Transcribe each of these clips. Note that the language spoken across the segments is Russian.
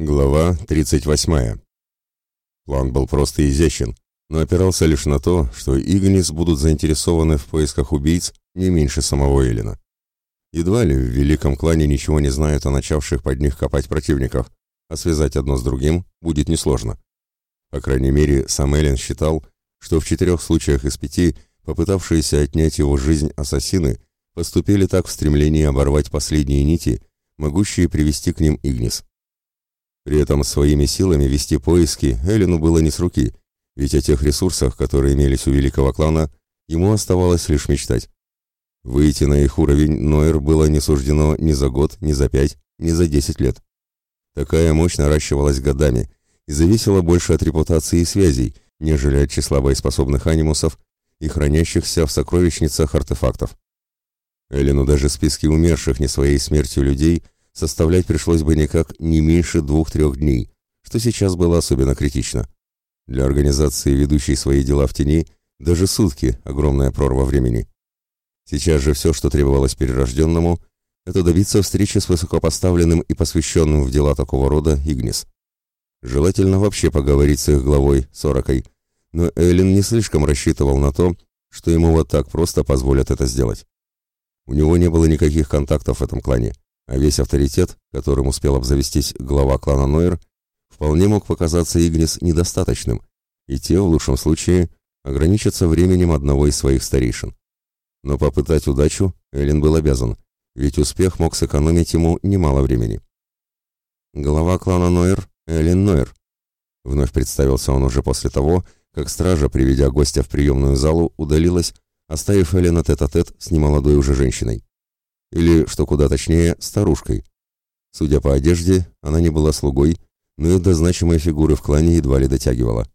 Глава 38. План был просто изящен, но опирался лишь на то, что Игнис будут заинтересованы в поисках убийц не меньше самого Эллина. Едва ли в великом клане ничего не знают о начавших под них копать противниках, а связать одно с другим будет несложно. По крайней мере, сам Эллен считал, что в четырех случаях из пяти попытавшиеся отнять его жизнь ассасины поступили так в стремлении оборвать последние нити, могущие привести к ним Игнис. При этом своими силами вести поиски Эллину было не с руки, ведь о тех ресурсах, которые имелись у великого клана, ему оставалось лишь мечтать. Выйти на их уровень Нойер было не суждено ни за год, ни за пять, ни за десять лет. Такая мощь наращивалась годами и зависела больше от репутации и связей, нежели от числа боеспособных анимусов и хранящихся в сокровищницах артефактов. Эллину даже списки умерших не своей смертью людей – составлять пришлось бы никак не меньше двух-трех дней, что сейчас было особенно критично. Для организации, ведущей свои дела в тени, даже сутки – огромная прорва времени. Сейчас же все, что требовалось перерожденному, это добиться встречи с высокопоставленным и посвященным в дела такого рода Игнис. Желательно вообще поговорить с их главой, Сорокой, но Эллен не слишком рассчитывал на то, что ему вот так просто позволят это сделать. У него не было никаких контактов в этом клане а весь авторитет, которым успел обзавестись глава клана Нойер, вполне мог показаться Игнис недостаточным, и те, в лучшем случае, ограничатся временем одного из своих старейшин. Но попытать удачу Эллен был обязан, ведь успех мог сэкономить ему немало времени. Глава клана Нойер Эллен Нойер. Вновь представился он уже после того, как стража, приведя гостя в приемную залу, удалилась, оставив Эллена тет-а-тет с немолодой уже женщиной. Или, что куда точнее, старушкой. Судя по одежде, она не была слугой, но и до значимой фигуры в клане едва ли дотягивала.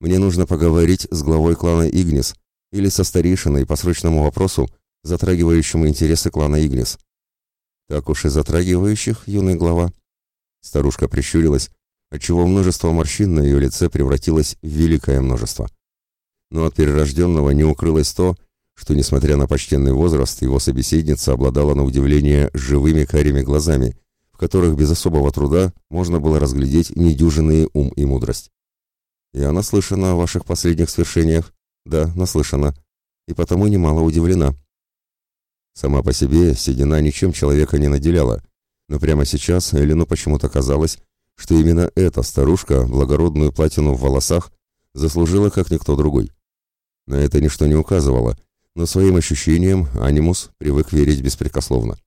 Мне нужно поговорить с главой клана Игнис или со старейшиной по срочному вопросу, затрагивающему интересы клана Игнис. Так уж и затрагивающих, юный глава. Старушка прищурилась, отчего множество морщин на ее лице превратилось в великое множество. Но от перерожденного не укрылось то, что, несмотря на почтенный возраст, его собеседница обладала на удивление живыми карими глазами, в которых без особого труда можно было разглядеть недюжинный ум и мудрость. «Я наслышана о ваших последних свершениях?» «Да, наслышана. И потому немало удивлена». Сама по себе седина ничем человека не наделяла, но прямо сейчас Элину почему-то казалось, что именно эта старушка, благородную платину в волосах, заслужила как никто другой. На это ничто не указывало — но своим ощущениям Анимус привык верить беспрекословно.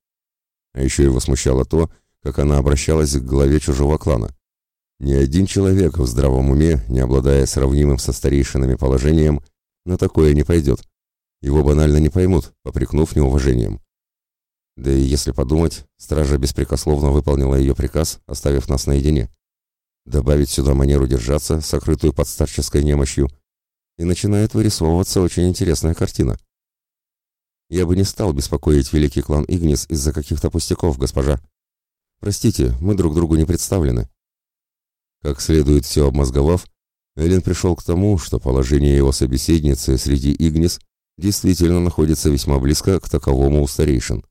А еще его смущало то, как она обращалась к главе чужого клана. Ни один человек в здравом уме, не обладая сравнимым со старейшинами положением, на такое не пойдет. Его банально не поймут, попрекнув неуважением. Да и если подумать, стража беспрекословно выполнила ее приказ, оставив нас наедине. Добавить сюда манеру держаться, сокрытую под старческой немощью, и начинает вырисовываться очень интересная картина. Я бы не стал беспокоить великий клан Игнис из-за каких-то пустяков, госпожа. Простите, мы друг другу не представлены. Как следует все обмозговав, Эллен пришел к тому, что положение его собеседницы среди Игнис действительно находится весьма близко к таковому у старейшин.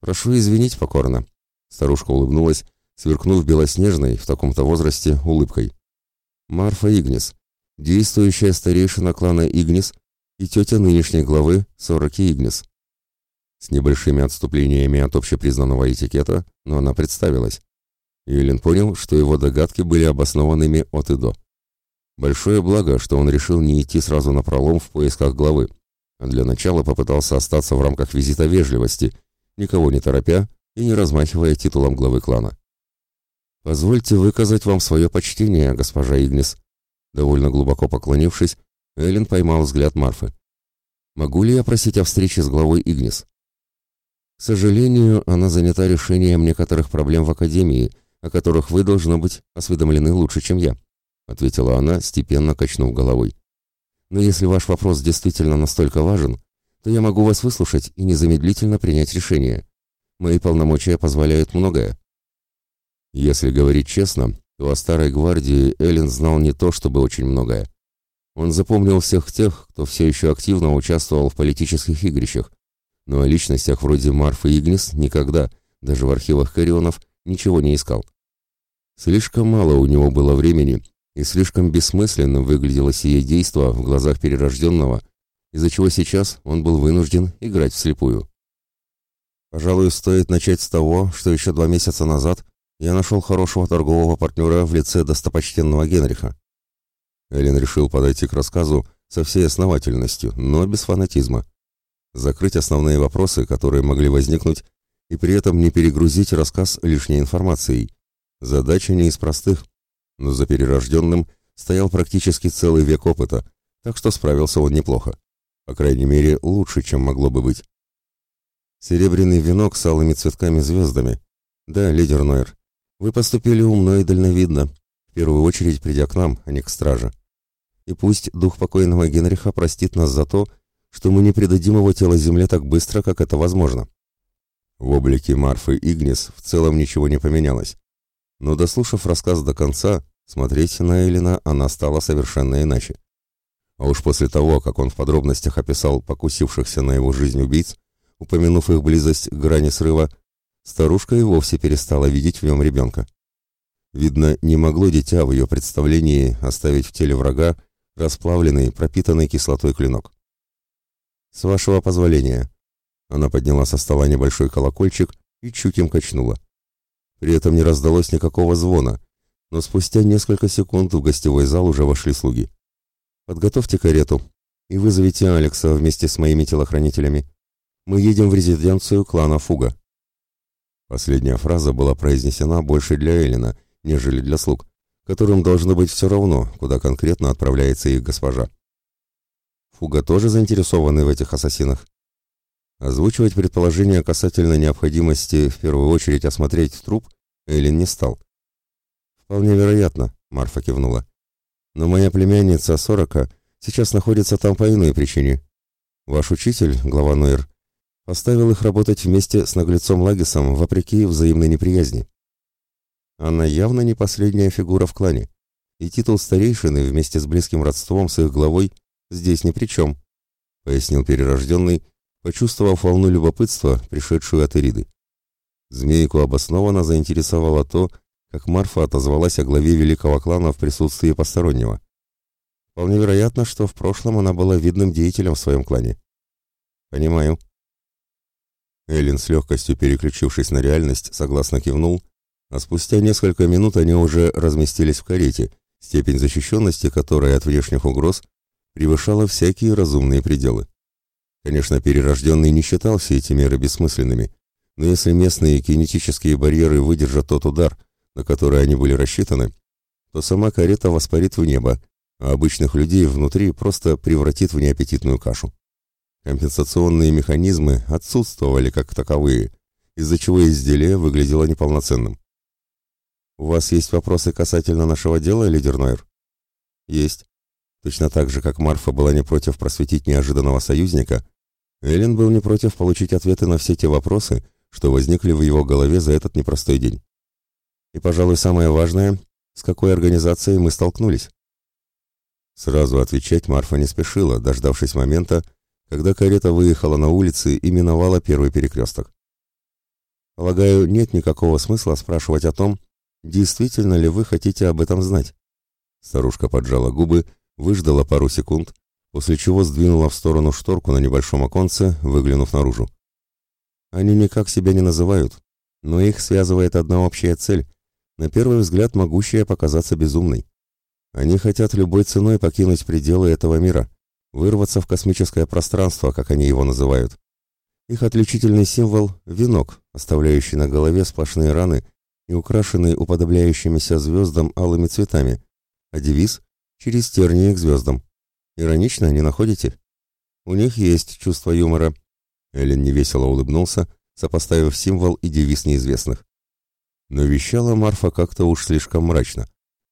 «Прошу извинить покорно», — старушка улыбнулась, сверкнув белоснежной в таком-то возрасте улыбкой. «Марфа Игнис, действующая старейшина клана Игнис и тетя нынешней главы Сороки Игнис. С небольшими отступлениями от общепризнанного этикета, но она представилась. Юлин понял, что его догадки были обоснованными от и до. Большое благо, что он решил не идти сразу на пролом в поисках главы, а для начала попытался остаться в рамках визита вежливости, никого не торопя и не размахивая титулом главы клана. «Позвольте выказать вам свое почтение, госпожа Игнис», довольно глубоко поклонившись, Эллен поймал взгляд Марфы. «Могу ли я просить о встрече с главой Игнис?» «К сожалению, она занята решением некоторых проблем в Академии, о которых вы, должно быть, осведомлены лучше, чем я», ответила она, степенно качнув головой. «Но если ваш вопрос действительно настолько важен, то я могу вас выслушать и незамедлительно принять решение. Мои полномочия позволяют многое». Если говорить честно, то о старой гвардии Эллен знал не то, чтобы очень многое. Он запомнил всех тех, кто все еще активно участвовал в политических игрищах, но о личностях вроде Марфы Игнис никогда, даже в архивах Карионов, ничего не искал. Слишком мало у него было времени, и слишком бессмысленным выглядело сие действо в глазах перерожденного, из-за чего сейчас он был вынужден играть вслепую. Пожалуй, стоит начать с того, что еще два месяца назад я нашел хорошего торгового партнера в лице достопочтенного Генриха. Эллен решил подойти к рассказу со всей основательностью, но без фанатизма. Закрыть основные вопросы, которые могли возникнуть, и при этом не перегрузить рассказ лишней информацией, Задача не из простых, но за перерожденным стоял практически целый век опыта, так что справился он неплохо. По крайней мере, лучше, чем могло бы быть. Серебряный венок с алыми цветками-звездами. Да, лидер Нойер, вы поступили умно и дальновидно, в первую очередь придя к нам, а не к страже. И пусть дух покойного Генриха простит нас за то, что мы не предадим его тело земле так быстро, как это возможно. В облике Марфы Игнис в целом ничего не поменялось. Но дослушав рассказ до конца, смотреть на Элина она стала совершенно иначе. А уж после того, как он в подробностях описал покусившихся на его жизнь убийц, упомянув их близость к грани срыва, старушка и вовсе перестала видеть в нем ребенка. Видно, не могло дитя в ее представлении оставить в теле врага расплавленный, пропитанный кислотой клинок. «С вашего позволения». Она подняла со стола небольшой колокольчик и чуть им качнула. При этом не раздалось никакого звона, но спустя несколько секунд в гостевой зал уже вошли слуги. «Подготовьте карету и вызовите Алекса вместе с моими телохранителями. Мы едем в резиденцию клана Фуга». Последняя фраза была произнесена больше для Эллина, нежели для слуг, которым должно быть все равно, куда конкретно отправляется их госпожа. Фуга тоже заинтересованы в этих ассасинах. Озвучивать предположение касательно необходимости в первую очередь осмотреть труп Эллен не стал. «Вполне вероятно», — Марфа кивнула. «Но моя племянница Сорока сейчас находится там по иной причине. Ваш учитель, глава Нойер, поставил их работать вместе с наглецом Лагисом вопреки взаимной неприязни. Она явно не последняя фигура в клане, и титул старейшины вместе с близким родством с их главой здесь ни при чем», — пояснил перерожденный, почувствовав волну любопытства, пришедшую от Ириды. Змейку обоснованно заинтересовало то, как Марфа отозвалась о главе великого клана в присутствии постороннего. Вполне вероятно, что в прошлом она была видным деятелем в своем клане. «Понимаю». Эллен с легкостью переключившись на реальность, согласно кивнул, а спустя несколько минут они уже разместились в карете, степень защищенности которой от внешних угроз превышала всякие разумные пределы. Конечно, перерожденный не считал все эти меры бессмысленными, но если местные кинетические барьеры выдержат тот удар, на который они были рассчитаны, то сама карета воспарит в небо, а обычных людей внутри просто превратит в неаппетитную кашу. Компенсационные механизмы отсутствовали как таковые, из-за чего изделие выглядело неполноценным. «У вас есть вопросы касательно нашего дела, лидер Нойер?» «Есть. Точно так же, как Марфа была не против просветить неожиданного союзника, Эллен был не против получить ответы на все те вопросы, что возникли в его голове за этот непростой день. И, пожалуй, самое важное, с какой организацией мы столкнулись. Сразу отвечать Марфа не спешила, дождавшись момента, когда карета выехала на улицы и миновала первый перекресток. Полагаю, нет никакого смысла спрашивать о том, действительно ли вы хотите об этом знать. Старушка поджала губы, выждала пару секунд, после чего сдвинула в сторону шторку на небольшом оконце, выглянув наружу. Они никак себя не называют, но их связывает одна общая цель, на первый взгляд могущая показаться безумной. Они хотят любой ценой покинуть пределы этого мира, вырваться в космическое пространство, как они его называют. Их отличительный символ – венок, оставляющий на голове сплошные раны и украшенный уподобляющимися звездам алыми цветами, а девиз – через тернии к звездам. Иронично, не находите? У них есть чувство юмора. Эллен невесело улыбнулся, сопоставив символ и девиз неизвестных. Но вещала Марфа как-то уж слишком мрачно.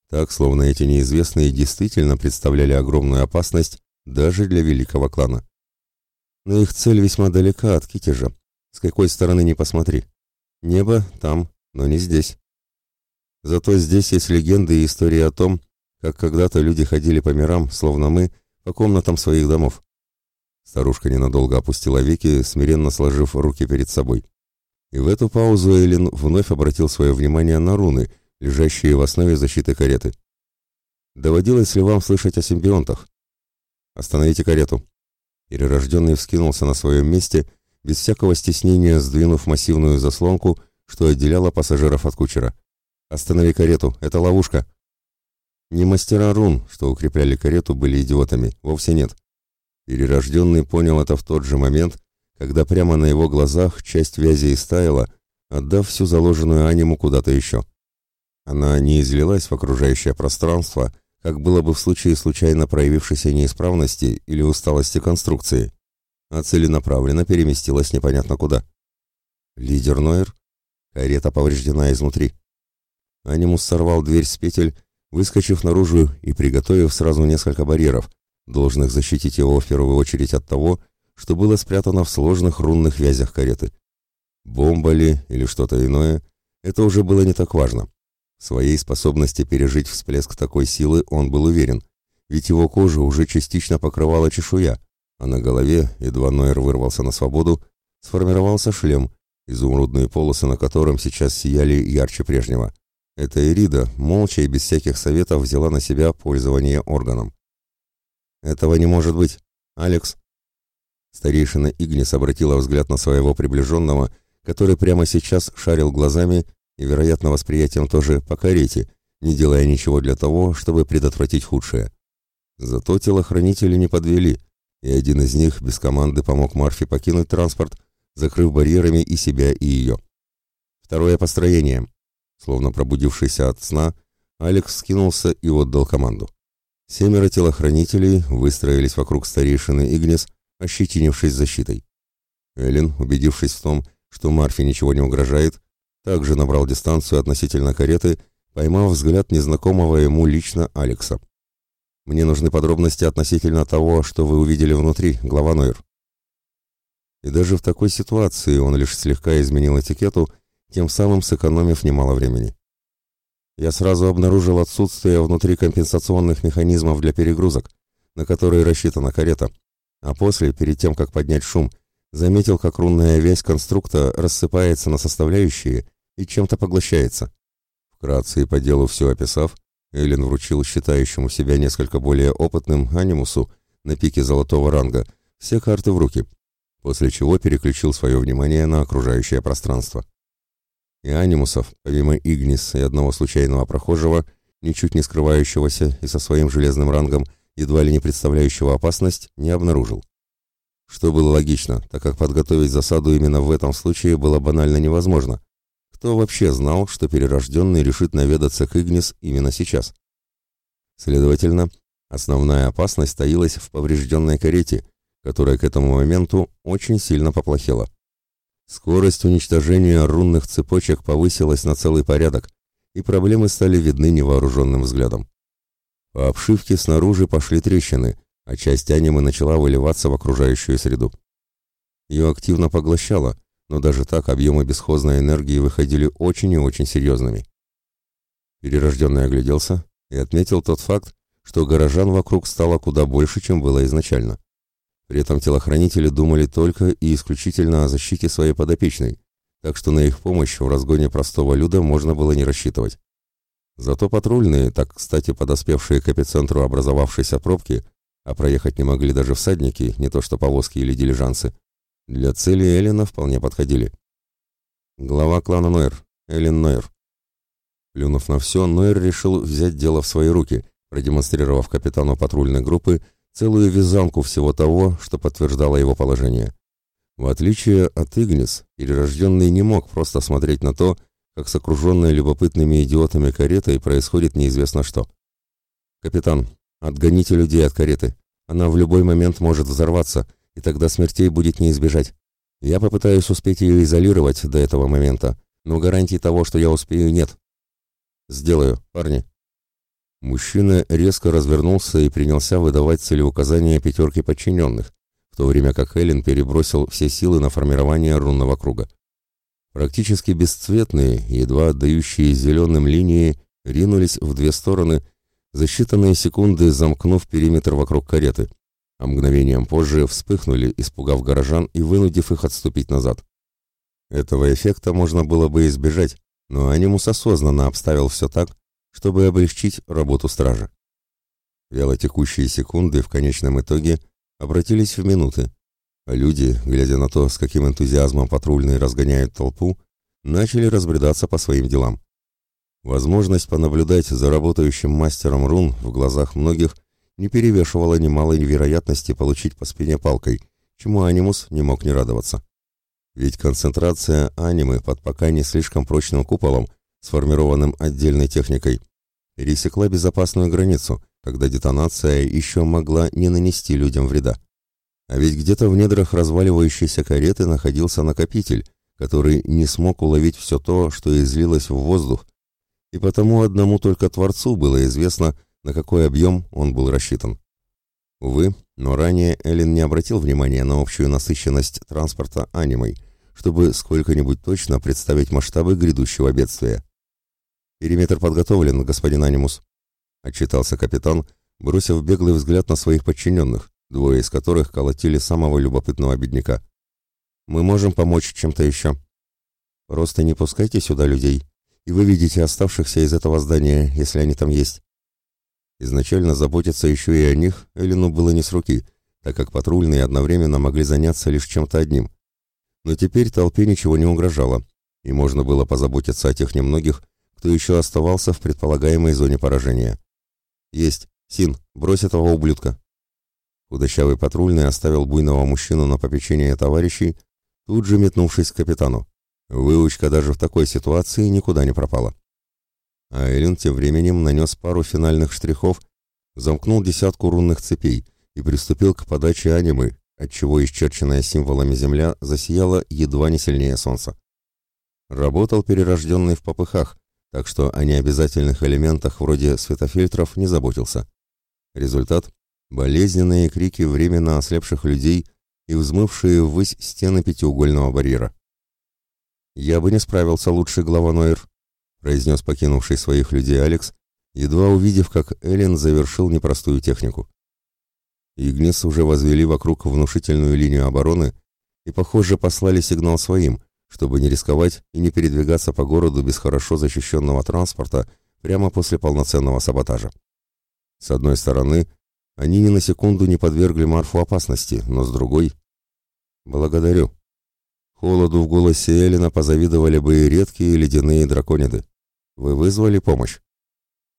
Так, словно эти неизвестные действительно представляли огромную опасность даже для великого клана. Но их цель весьма далека от Китежа. С какой стороны ни посмотри. Небо там, но не здесь. Зато здесь есть легенды и истории о том, как когда-то люди ходили по мирам, словно мы, по комнатам своих домов. Старушка ненадолго опустила веки, смиренно сложив руки перед собой. И в эту паузу Эллен вновь обратил свое внимание на руны, лежащие в основе защиты кареты. Доводилось ли вам слышать о симбионтах? Остановите карету. Перерожденный вскинулся на своем месте, без всякого стеснения сдвинув массивную заслонку, что отделяло пассажиров от кучера. «Останови карету, это ловушка!» Не мастера рун, что укрепляли карету, были идиотами, вовсе нет. Перерожденный понял это в тот же момент, когда прямо на его глазах часть вязи истаяла, отдав всю заложенную аниму куда-то еще. Она не излилась в окружающее пространство, как было бы в случае случайно проявившейся неисправности или усталости конструкции, а целенаправленно переместилась непонятно куда. Лидер Нойер? Карета повреждена изнутри. Анимус сорвал дверь с петель, выскочив наружу и приготовив сразу несколько барьеров, должных защитить его в первую очередь от того, что было спрятано в сложных рунных вязях кареты. Бомба ли или что-то иное, это уже было не так важно. В своей способности пережить всплеск такой силы он был уверен, ведь его кожа уже частично покрывала чешуя, а на голове, едва Нойер вырвался на свободу, сформировался шлем, изумрудные полосы на котором сейчас сияли ярче прежнего. Эта Эрида, молча и без всяких советов, взяла на себя пользование органом. «Этого не может быть. Алекс!» Старейшина Игнис обратила взгляд на своего приближенного, который прямо сейчас шарил глазами и, вероятно, восприятием тоже по карете, не делая ничего для того, чтобы предотвратить худшее. Зато телохранители не подвели, и один из них без команды помог Марфе покинуть транспорт, закрыв барьерами и себя, и ее. Второе построение. Словно пробудившийся от сна, Алекс скинулся и отдал команду. Семеро телохранителей выстроились вокруг старейшины Игнес, ощетинившись защитой. Эллен, убедившись в том, что Марфе ничего не угрожает, также набрал дистанцию относительно кареты, поймав взгляд незнакомого ему лично Алекса. «Мне нужны подробности относительно того, что вы увидели внутри, глава Нойер». И даже в такой ситуации он лишь слегка изменил этикету, тем самым сэкономив немало времени. Я сразу обнаружил отсутствие внутри компенсационных механизмов для перегрузок, на которые рассчитана карета, а после, перед тем, как поднять шум, заметил, как рунная вязь конструкта рассыпается на составляющие и чем-то поглощается. Вкратце и по делу все описав, Эллен вручил считающему себя несколько более опытным анимусу на пике золотого ранга все карты в руки, после чего переключил свое внимание на окружающее пространство. И анимусов, помимо Игнис и одного случайного прохожего, ничуть не скрывающегося и со своим железным рангом, едва ли не представляющего опасность, не обнаружил. Что было логично, так как подготовить засаду именно в этом случае было банально невозможно. Кто вообще знал, что перерожденный решит наведаться к Игнис именно сейчас? Следовательно, основная опасность таилась в поврежденной карете, которая к этому моменту очень сильно поплохела. Скорость уничтожения рунных цепочек повысилась на целый порядок, и проблемы стали видны невооруженным взглядом. По обшивке снаружи пошли трещины, а часть анимы начала выливаться в окружающую среду. Ее активно поглощало, но даже так объемы бесхозной энергии выходили очень и очень серьезными. Перерожденный огляделся и отметил тот факт, что горожан вокруг стало куда больше, чем было изначально. При этом телохранители думали только и исключительно о защите своей подопечной, так что на их помощь в разгоне простого люда можно было не рассчитывать. Зато патрульные, так кстати подоспевшие к эпицентру образовавшейся пробки, а проехать не могли даже всадники, не то что повозки или дилижансы, для цели Эллина вполне подходили. Глава клана Нойер, Эллен Нойер. Плюнув на все, Нойер решил взять дело в свои руки, продемонстрировав капитану патрульной группы целую вязанку всего того, что подтверждало его положение. В отличие от Игнис, перерожденный не мог просто смотреть на то, как с окруженной любопытными идиотами каретой происходит неизвестно что. «Капитан, Отгоните людей от кареты. Она в любой момент может взорваться, и тогда смертей будет не избежать. Я попытаюсь успеть ее изолировать до этого момента, но гарантий того, что я успею, нет. Сделаю, парни. Мужчина резко развернулся и принялся выдавать целеуказания пятерки подчиненных, в то время как Эллен перебросил все силы на формирование рунного круга. Практически бесцветные, едва отдающие зеленым линии, ринулись в две стороны за считанные секунды замкнув периметр вокруг кареты, а мгновением позже вспыхнули, испугав горожан и вынудив их отступить назад. Этого эффекта можно было бы избежать, но Анимус осознанно обставил все так, чтобы облегчить работу стражи. Вялотекущие секунды в конечном итоге обратились в минуты, а люди, глядя на то, с каким энтузиазмом патрульные разгоняют толпу, начали разбредаться по своим делам. Возможность понаблюдать за работающим мастером рун в глазах многих не перевешивала немалой вероятности получить по спине палкой, чему анимус не мог не радоваться. Ведь концентрация анимы под пока не слишком прочным куполом, сформированным отдельной техникой, пересекла безопасную границу, когда детонация еще могла не нанести людям вреда. А ведь где-то в недрах разваливающейся кареты находился накопитель, который не смог уловить все то, что излилось в воздух, и потому одному только Творцу было известно, на какой объем он был рассчитан. Увы, но ранее Эллен не обратил внимания на общую насыщенность транспорта анимой, чтобы сколько-нибудь точно представить масштабы грядущего бедствия. «Периметр подготовлен, господин Анимус», — отчитался капитан, бросив беглый взгляд на своих подчиненных, двое из которых колотили самого любопытного бедняка. «Мы можем помочь чем-то еще. Просто не пускайте сюда людей, и вы видите оставшихся из этого здания, если они там есть. Изначально заботиться еще и о них Эллину было не с руки, так как патрульные одновременно могли заняться лишь чем-то одним. Но теперь толпе ничего не угрожало, и можно было позаботиться о тех немногих, кто еще оставался в предполагаемой зоне поражения. «Есть! Син, брось этого ублюдка!» Худощавый патрульный оставил буйного мужчину на попечение товарищей, тут же метнувшись к капитану. Выучка даже в такой ситуации никуда не пропала. А Эллен тем временем нанес пару финальных штрихов, замкнул десятку рунных цепей и приступил к подаче анимы, отчего исчерченная символами земля засияла едва не сильнее солнца. Работал перерожденный в попыхах, так что о необязательных элементах вроде светофильтров не заботился. Результат – болезненные крики временно ослепших людей и взмывшие ввысь стены пятиугольного барьера. «Я бы не справился лучше, глава Нойер», — произнес покинувший своих людей Алекс, едва увидев, как Эллен завершил непростую технику. Игнис уже возвели вокруг внушительную линию обороны и, похоже, послали сигнал своим, чтобы не рисковать и не передвигаться по городу без хорошо защищенного транспорта прямо после полноценного саботажа. С одной стороны, они ни на секунду не подвергли Марфу опасности, но с другой... «Благодарю», Холоду в голосе Эллина позавидовали бы и редкие ледяные дракониды. Вы вызвали помощь?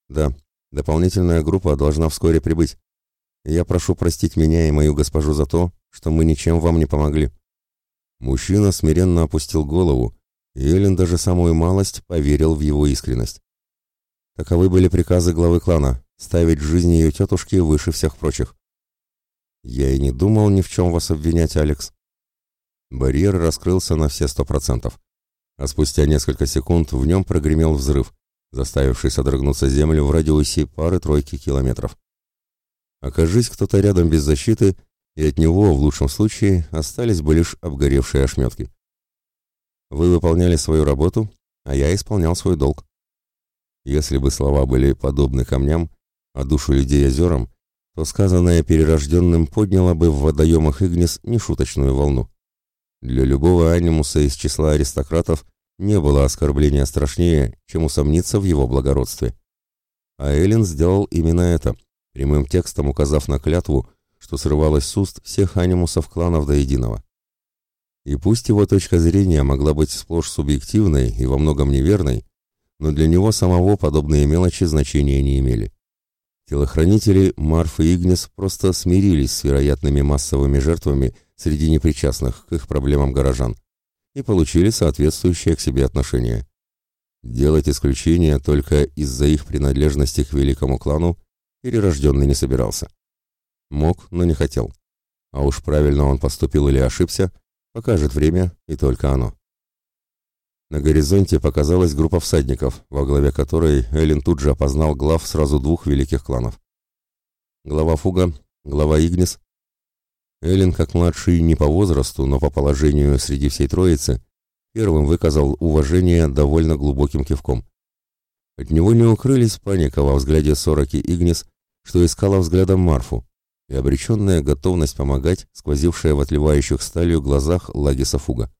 Да, дополнительная группа должна вскоре прибыть. Я прошу простить меня и мою госпожу за то, что мы ничем вам не помогли. Мужчина смиренно опустил голову, и Эллен даже самую малость поверил в его искренность. Таковы были приказы главы клана — ставить жизнь ее тетушки выше всех прочих. Я и не думал ни в чем вас обвинять, Алекс. Барьер раскрылся на все сто процентов. А спустя несколько секунд в нем прогремел взрыв, заставивший содрогнуться землю в радиусе пары-тройки километров. Окажись кто-то рядом без защиты, и от него, в лучшем случае, остались бы лишь обгоревшие ошметки. Вы выполняли свою работу, а я исполнял свой долг. Если бы слова были подобны камням, а душу людей озерам, то сказанное перерожденным подняло бы в водоемах Игнис нешуточную волну. Для любого анимуса из числа аристократов не было оскорбления страшнее, чем усомниться в его благородстве. А Эллен сделал именно это, прямым текстом указав на клятву, что срывалась с уст всех анимусов кланов до единого. И пусть его точка зрения могла быть сплошь субъективной и во многом неверной, но для него самого подобные мелочи значения не имели. Телохранители Марф и Игнис просто смирились с вероятными массовыми жертвами – среди непричастных к их проблемам горожан и получили соответствующее к себе отношение. Делать исключение только из-за их принадлежности к великому клану перерожденный не собирался. Мог, но не хотел. А уж правильно он поступил или ошибся, покажет время и только оно. На горизонте показалась группа всадников, во главе которой Эллен тут же опознал глав сразу двух великих кланов. Глава Фуга, глава Игнис Эллен, как младший не по возрасту, но по положению среди всей троицы, первым выказал уважение довольно глубоким кивком. От него не укрылись паника во взгляде Сороки Игнис, что искала взглядом Марфу, и обреченная готовность помогать, сквозившая в отливающих сталью глазах Лагиса Фуга.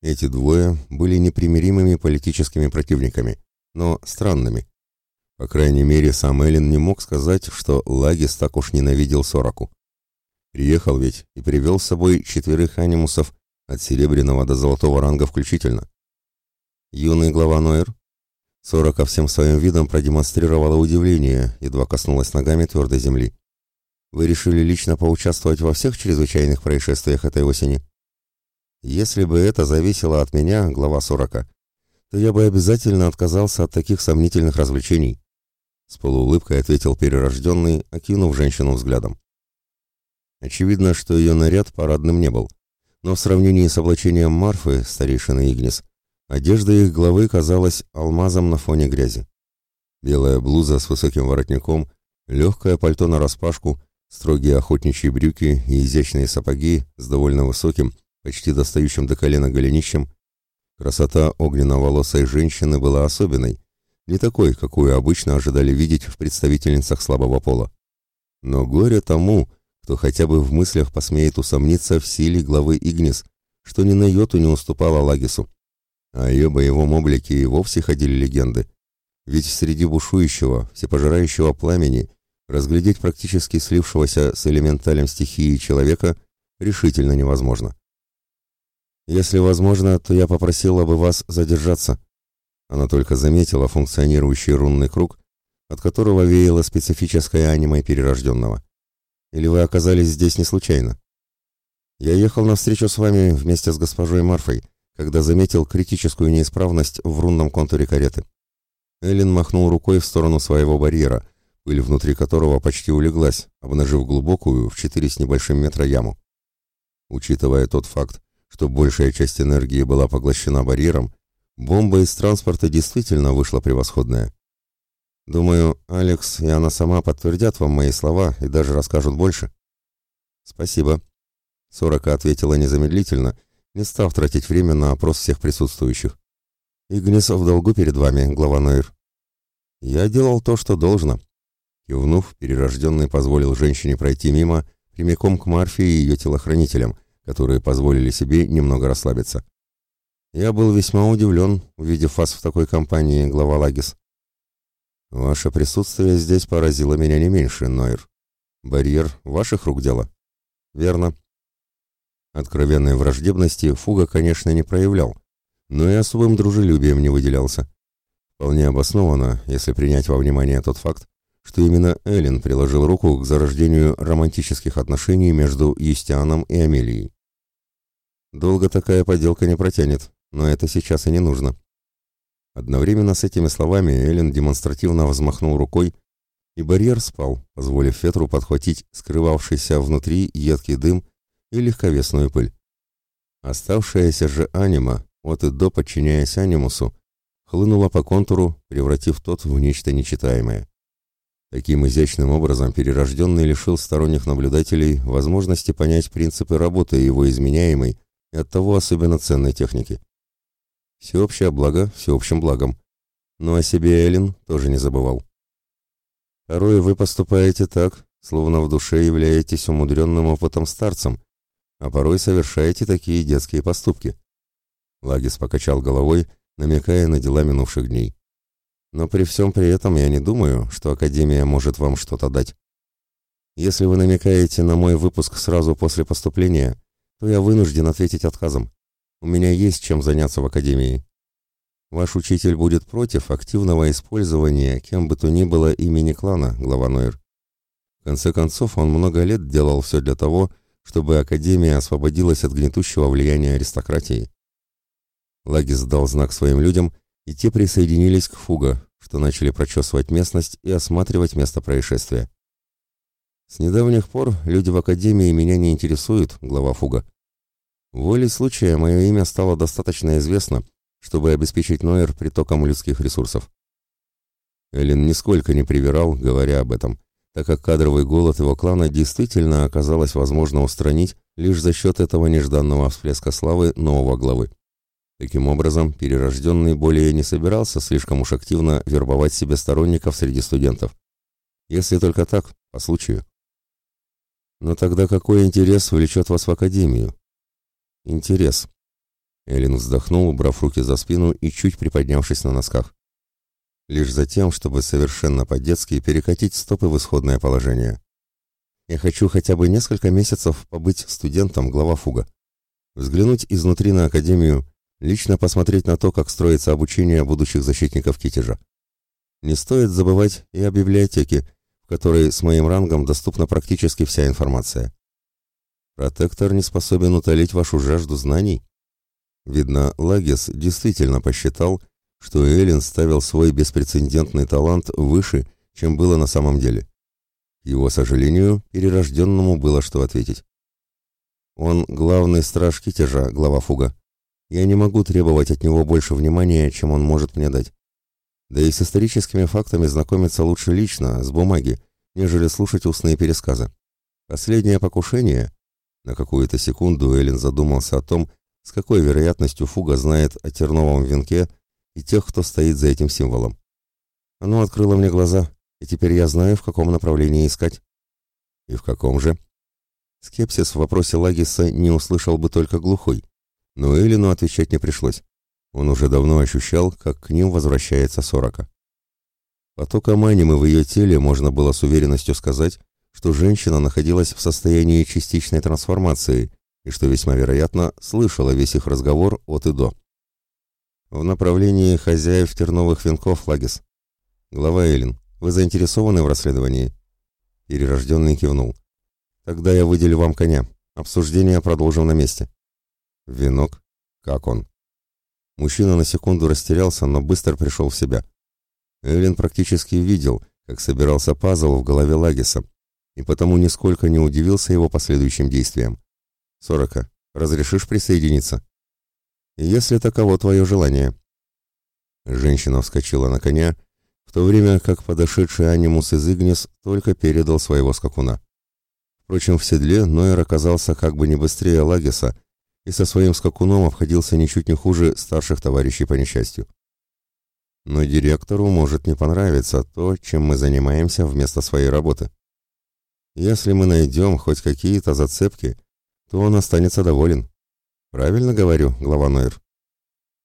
Эти двое были непримиримыми политическими противниками, но странными. По крайней мере, сам Эллен не мог сказать, что Лагис так уж ненавидел Сораку. Приехал ведь и привел с собой четверых анимусов от серебряного до золотого ранга включительно. Юный глава Нойер. Сорока всем своим видом продемонстрировала удивление, едва коснулась ногами твердой земли. Вы решили лично поучаствовать во всех чрезвычайных происшествиях этой осени? Если бы это зависело от меня, глава Сорока, то я бы обязательно отказался от таких сомнительных развлечений. С полуулыбкой ответил перерожденный, окинув женщину взглядом. Очевидно, что ее наряд парадным не был, но в сравнении с облачением Марфы, старейшины Игнис, одежда их главы казалась алмазом на фоне грязи. Белая блуза с высоким воротником, легкое пальто нараспашку, строгие охотничьи брюки и изящные сапоги с довольно высоким, почти достающим до колена голенищем. Красота огненно-волосой женщины была особенной, не такой, какую обычно ожидали видеть в представительницах слабого пола. Но горе тому, кто хотя бы в мыслях посмеет усомниться в силе главы Игнис, что ни на йоту не уступала Лагису. О ее боевом облике и вовсе ходили легенды. Ведь среди бушующего, всепожирающего пламени разглядеть практически слившегося с элементалем стихии человека решительно невозможно. Если возможно, то я попросила бы вас задержаться. Она только заметила функционирующий рунный круг, от которого веяло специфическое аниме перерожденного. Или вы оказались здесь не случайно? Я ехал на встречу с вами вместе с госпожой Марфой, когда заметил критическую неисправность в рунном контуре кареты. Эллен махнул рукой в сторону своего барьера, пыль внутри которого почти улеглась, обнажив глубокую, в четыре с небольшим метра яму. Учитывая тот факт, что большая часть энергии была поглощена барьером, бомба из транспорта действительно вышла превосходная. Думаю, Алекс и она сама подтвердят вам мои слова и даже расскажут больше. Спасибо. Сорока ответила незамедлительно, не став тратить время на опрос всех присутствующих. Игнисов в долгу перед вами, глава Нойр. Я делал то, что должно. Кивнув, перерожденный позволил женщине пройти мимо, прямиком к Марфе и ее телохранителям, которые позволили себе немного расслабиться. Я был весьма удивлен, увидев вас в такой компании, глава Лагис. Ваше присутствие здесь поразило меня не меньше, Нойр. Барьер ваших рук дело? Верно. Откровенной враждебности Фуга, конечно, не проявлял, но и особым дружелюбием не выделялся. Вполне обоснованно, если принять во внимание тот факт, что именно Эллен приложил руку к зарождению романтических отношений между Юстианом и Амелией. Долго такая поделка не протянет, но это сейчас и не нужно. Одновременно с этими словами Эллен демонстративно взмахнул рукой, и барьер спал, позволив ветру подхватить скрывавшийся внутри едкий дым и легковесную пыль. Оставшаяся же анима, от и до подчиняясь анимусу, хлынула по контуру, превратив тот в нечто нечитаемое. Таким изящным образом перерожденный лишил сторонних наблюдателей возможности понять принципы работы его изменяемой и оттого особенно ценной техники. Всеобщее благо всеобщим благом. Но о себе Эллен тоже не забывал. Порой вы поступаете так, словно в душе являетесь умудренным опытом старцем, а порой совершаете такие детские поступки. Лагис покачал головой, намекая на дела минувших дней. Но при всем при этом я не думаю, что Академия может вам что-то дать. Если вы намекаете на мой выпуск сразу после поступления, то я вынужден ответить отказом. У меня есть чем заняться в академии. Ваш учитель будет против активного использования кем бы то ни было имени клана, глава Нойр. В конце концов, он много лет делал все для того, чтобы Академия освободилась от гнетущего влияния аристократии. Лагис дал знак своим людям, и те присоединились к Фуга, что начали прочесывать местность и осматривать место происшествия. С недавних пор люди в Академии меня не интересуют, глава Фуга. Волей случая мое имя стало достаточно известно, чтобы обеспечить Нойер притоком людских ресурсов. Эллен нисколько не привирал, говоря об этом, так как кадровый голод его клана действительно оказалось возможно устранить лишь за счет этого нежданного всплеска славы нового главы. Таким образом, перерожденный более не собирался слишком уж активно вербовать себе сторонников среди студентов. Если только так, по случаю. Но тогда какой интерес влечет вас в академию? Интерес. Эллен вздохнул, убрав руки за спину и чуть приподнявшись на носках. Лишь за тем, чтобы совершенно по-детски перекатить стопы в исходное положение. Я хочу хотя бы несколько месяцев побыть студентом глава фуга. Взглянуть изнутри на Академию, лично посмотреть на то, как строится обучение будущих защитников Китежа. Не стоит забывать и о библиотеке, в которой с моим рангом доступна практически вся информация. Протектор не способен утолить вашу жажду знаний? Видно, Лагес действительно посчитал, что Эллен ставил свой беспрецедентный талант выше, чем было на самом деле. К его сожалению, перерожденному было что ответить. Он главный страж Китежа, глава фуга. Я не могу требовать от него больше внимания, чем он может мне дать. Да и с историческими фактами знакомиться лучше лично, с бумаги, нежели слушать устные пересказы. Последнее покушение... На какую-то секунду Эллен задумался о том, с какой вероятностью Фуга знает о терновом венке и тех, кто стоит за этим символом. Оно открыло мне глаза, и теперь я знаю, в каком направлении искать. И в каком же? Скепсис в вопросе Лагиса не услышал бы только глухой, но Эллину отвечать не пришлось. Он уже давно ощущал, как к ним возвращается сорока. Потоком анимы в ее теле можно было с уверенностью сказать, что женщина находилась в состоянии частичной трансформации и что весьма вероятно слышала весь их разговор от и до. В направлении хозяев терновых венков Лагис. Глава Эллин, вы заинтересованы в расследовании? Перерожденный кивнул. Тогда я выделю вам коня. Обсуждение продолжим на месте. Венок? Как он? Мужчина на секунду растерялся, но быстро пришел в себя. Эллен практически видел, как собирался пазл в голове Лагиса, и потому нисколько не удивился его последующим действиям. «Сорока, разрешишь присоединиться?» «Если таково твое желание». Женщина вскочила на коня, в то время как подошедший анимус из Игнис только передал своего скакуна. Впрочем, в седле Нойер оказался как бы не быстрее Лагиса и со своим скакуном обходился ничуть не хуже старших товарищей по несчастью. Но директору может не понравиться то, чем мы занимаемся вместо своей работы. Если мы найдем хоть какие-то зацепки, то он останется доволен. Правильно говорю, глава Нойер?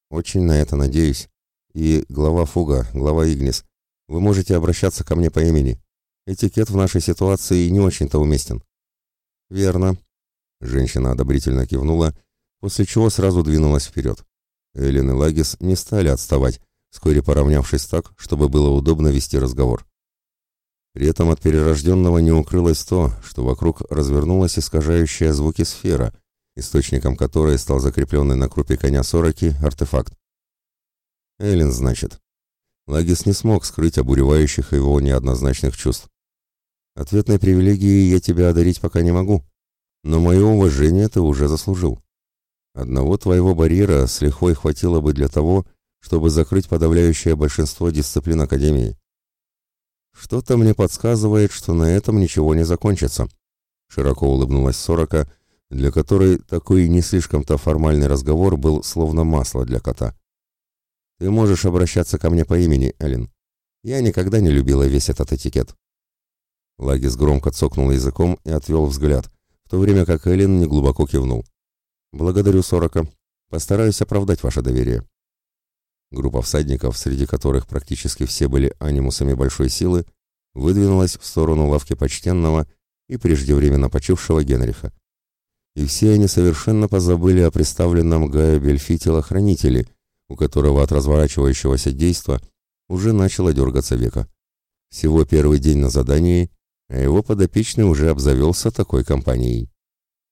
Очень на это надеюсь. И глава Фуга, глава Игнис, вы можете обращаться ко мне по имени. Этикет в нашей ситуации не очень-то уместен. Верно. Женщина одобрительно кивнула, после чего сразу двинулась вперед. Эллен и Лагис не стали отставать, вскоре поравнявшись так, чтобы было удобно вести разговор. При этом от перерожденного не укрылось то, что вокруг развернулась искажающая звуки сфера, источником которой стал закрепленный на крупе коня сороки артефакт. Эллен, значит. Лагис не смог скрыть обуревающих его неоднозначных чувств. Ответной привилегии я тебя одарить пока не могу, но мое уважение ты уже заслужил. Одного твоего барьера с лихвой хватило бы для того, чтобы закрыть подавляющее большинство дисциплин Академии. Что-то мне подсказывает, что на этом ничего не закончится. Широко улыбнулась Сорока, для которой такой не слишком-то формальный разговор был словно масло для кота. Ты можешь обращаться ко мне по имени, Эллен. Я никогда не любила весь этот этикет. Лагис громко цокнул языком и отвел взгляд, в то время как Эллен неглубоко кивнул. «Благодарю, Сорока. Постараюсь оправдать ваше доверие». Группа всадников, среди которых практически все были анимусами большой силы, выдвинулась в сторону лавки почтенного и преждевременно почившего Генриха. И все они совершенно позабыли о представленном Гаю Бельфи телохранителе, у которого от разворачивающегося действа уже начало дергаться века. Всего первый день на задании, а его подопечный уже обзавелся такой компанией.